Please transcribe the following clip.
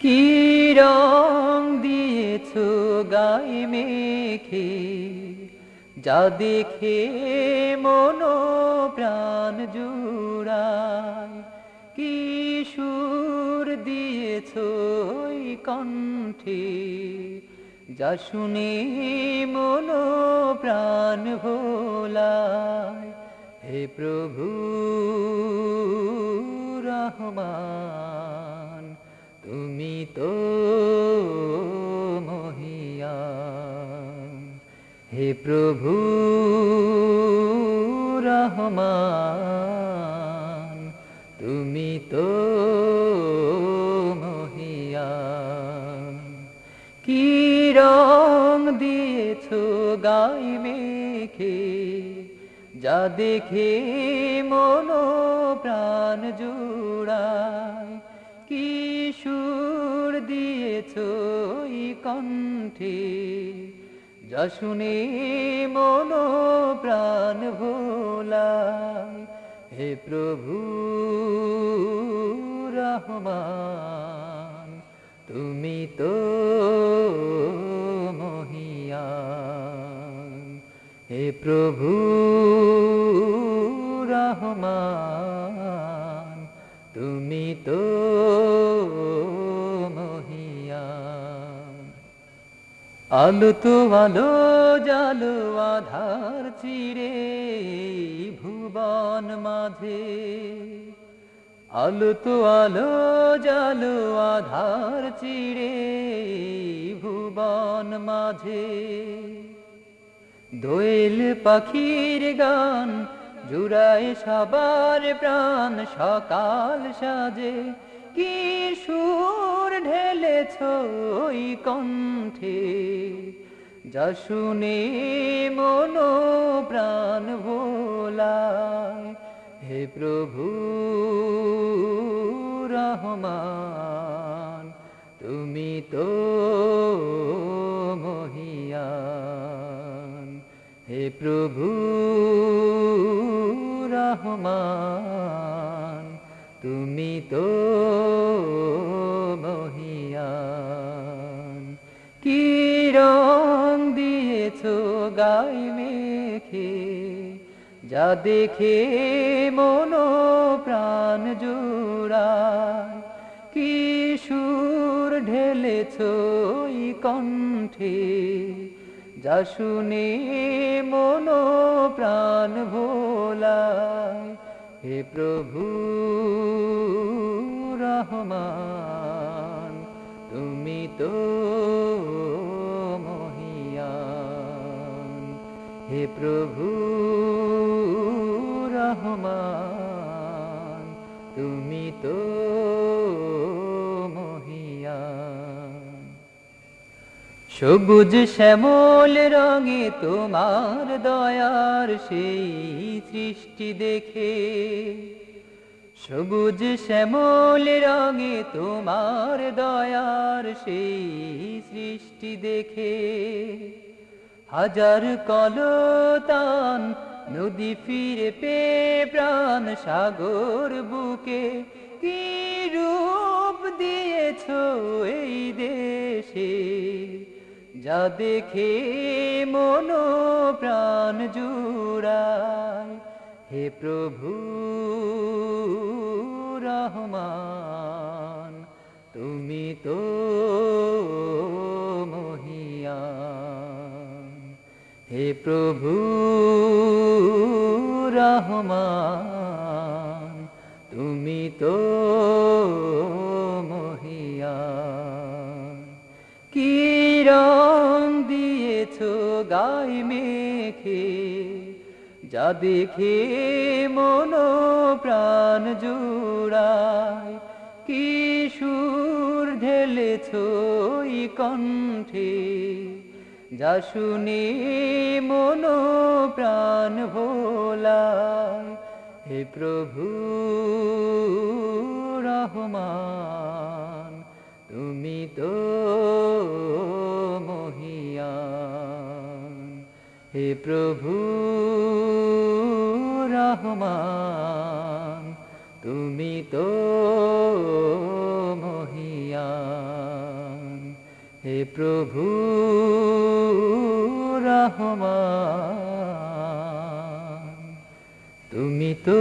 কি রং দিয়েছ গাই মেখে? যা দেখে মনো প্রাণ জুড়ায়। কি সুর দিয়েছ কণ্ঠে? যা শুনে মনো প্রাণ ভোলায়। হে প্রভু রহমান। প্রভু রহমান, তুমি তো কি রং দিয়েছ গায়ে মেখে, যা দেখে মনো প্রাণ জুড়ায়। কি সুর দিয়েছ কণ্ঠে যা শুনে মনো প্রাণ ভোলায়। হে প্রভু রহমান, তুমি তো হে প্রভু রহমান, তুমি তো আলো তো আলো, জালো আধার চিরে ভুবন মাঝে। আলো তো আলো, জালো আধার চিরে ভুবন মাঝে। দোয়েল পাখির গান, জুড়ায় সবার প্রাণ, সকাল সাজে। কি সুর ঢেলেছ ওই কণ্ঠে? যা শুনে মনো প্রাণ ভোলায়। হে প্রভু রহমান, তুমি তো মহিয়ান। হে প্রভু রহমান। তো মহিয়ান। কি রং দিয়েছ গাই মেখে, যা দেখে মনো প্রাণ জোড়ায়। কি সুর ঢেলেছ কণ্ঠে, যা শুনে মন প্রাণ ভোলায়। হে প্রভু তো মহিয়ান। হে প্রভু রহমান, তুমি তো মহিয়ান। সবুজ শ্যামল রঙে তোমার দয়ার সেই সৃষ্টি দেখে সবুজ শ্যামল রঙে তোমার দয়ার সেই সৃষ্টি দেখে। হাজার কলতান নদী ফিরে পে প্রাণ সাগর বুকে কি রূপ দিয়েছ এই দেশে? যা দেখে মনো প্রাণ জুড়ায়। হে প্রভু রহমান, তুমি তো মহিয়ান। হে প্রভু রহমান, তুমি তো মহিয়ান। কি রং দিয়েছ গাই মেখে যা দেখে মনো প্রাণ জুড়ায়, কি সুর ঢেলেছ কণ্ঠে? যা শুনে মনো প্রাণ ভোলায়, হে প্রভু রহমান, তুমি তো মহিয়ান। হে প্রভু রহমান তুমি তো মহিয়ান। হে প্রভু রহমান তুমি তো